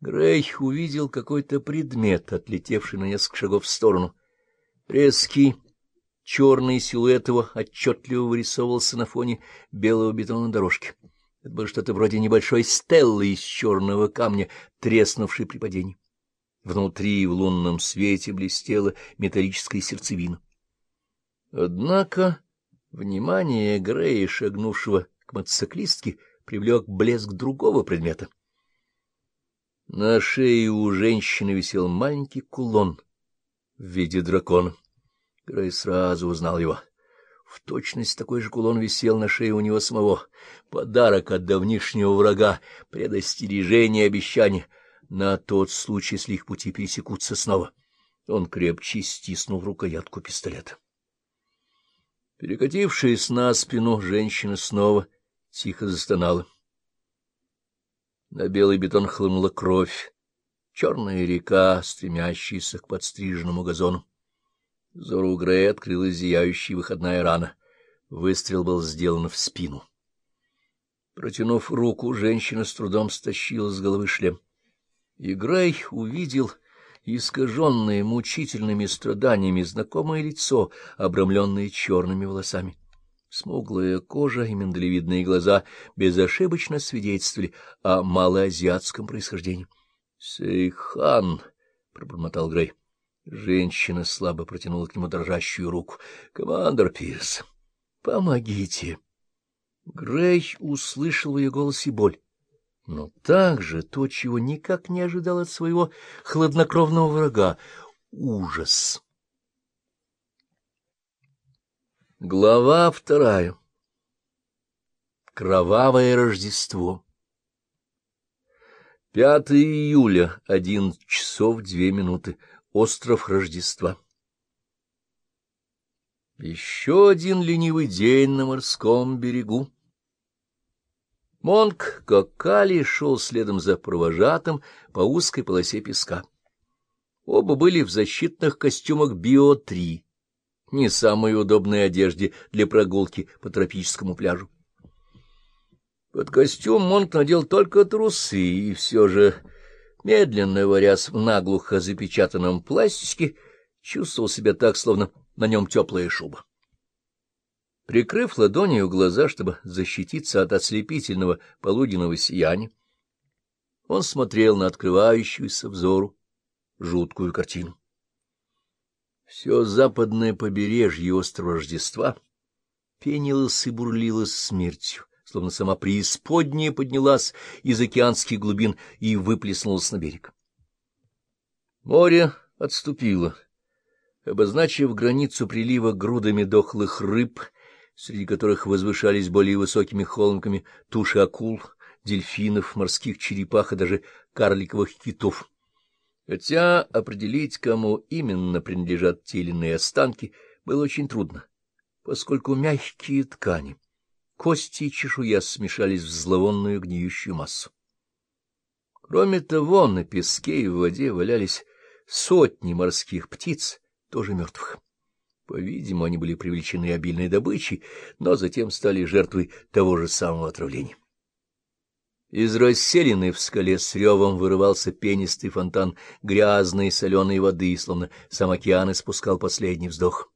Грей увидел какой-то предмет, отлетевший на несколько шагов в сторону. Резкий черный силуэт его отчетливо вырисовывался на фоне белого бетонной дорожки. Это было что-то вроде небольшой стеллы из черного камня, треснувшей при падении. Внутри в лунном свете блестела металлическая сердцевина. Однако внимание Грея, шагнувшего к мотоциклистке, привлек блеск другого предмета. На шее у женщины висел маленький кулон в виде дракона. Грей сразу узнал его. В точность такой же кулон висел на шее у него самого. Подарок от давнишнего врага, предостережение обещание на тот случай, если их пути пересекутся снова. Он крепче стиснул рукоятку пистолета. Перекатившись на спину, женщина снова тихо застонала. На белый бетон хлынула кровь, черная река, стремящаяся к подстриженному газону. Зору Грея открылась зияющая выходная рана. Выстрел был сделан в спину. Протянув руку, женщина с трудом стащила с головы шлем. И Грей увидел искаженное мучительными страданиями знакомое лицо, обрамленное черными волосами. Смуглая кожа и миндалевидные глаза безошибочно свидетельствовали о малоазиатском происхождении. — Сейхан! — пробормотал Грей. Женщина слабо протянула к нему дрожащую руку. — Командор Пирс, помогите! Грей услышал в ее голосе боль, но также то, чего никак не ожидал от своего хладнокровного врага — ужас. Глава вторая. Кровавое Рождество. 5 июля, 11 часов 2 минуты. Остров Рождества. Еще один ленивый день на морском берегу. Монк Кокали шел следом за провожатым по узкой полосе песка. Оба были в защитных костюмах Био-3, не самой удобной одежде для прогулки по тропическому пляжу. Под костюм Монк надел только трусы, и все же медленно варясь в наглухо запечатанном пластике, чувствовал себя так, словно на нем теплая шуба. Прикрыв ладонью глаза, чтобы защититься от ослепительного полуденного сияния, он смотрел на открывающуюся взору жуткую картину. Все западное побережье острова Рождества пенилось и бурлилось смертью словно сама преисподняя поднялась из океанских глубин и выплеснулась на берег. Море отступило, обозначив границу прилива грудами дохлых рыб, среди которых возвышались более высокими холмками туши акул, дельфинов, морских черепах и даже карликовых китов. Хотя определить, кому именно принадлежат те или иные останки, было очень трудно, поскольку мягкие ткани — Кости и чешуя смешались в зловонную гниющую массу. Кроме того, на песке и в воде валялись сотни морских птиц, тоже мертвых. По-видимому, они были привлечены обильной добычей, но затем стали жертвой того же самого отравления. Из расселенной в скале с ревом вырывался пенистый фонтан грязной соленой воды, словно сам океан испускал последний вздох.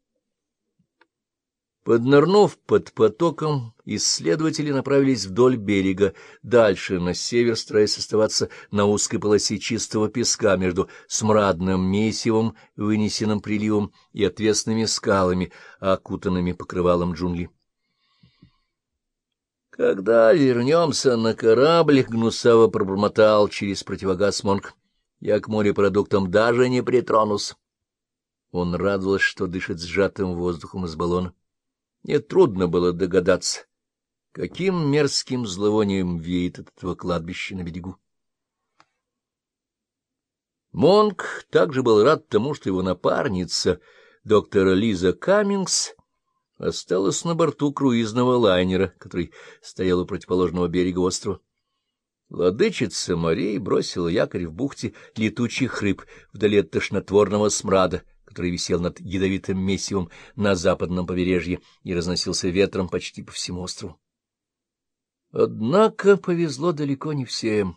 Поднырнув под потоком, исследователи направились вдоль берега, дальше на север, стараясь оставаться на узкой полосе чистого песка между смрадным месивом, вынесенным приливом, и отвесными скалами, окутанными покрывалом джунглей. «Когда вернемся на корабль», — гнусаво пробормотал через противогаз Монг, — «я к морепродуктам даже не притронусь». Он радовался, что дышит сжатым воздухом из баллона. Нетрудно было догадаться, каким мерзким зловонием веет от этого кладбища на берегу. Монк также был рад тому, что его напарница, доктор Лиза Каммингс, осталась на борту круизного лайнера, который стоял у противоположного берега острова. Владычица морей бросила якорь в бухте летучих рыб вдали от тошнотворного смрада, который висел над ядовитым месивом на западном побережье и разносился ветром почти по всему острову. Однако повезло далеко не всем.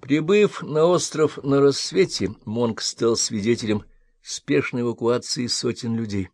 Прибыв на остров на рассвете, Монк стал свидетелем спешной эвакуации сотен людей.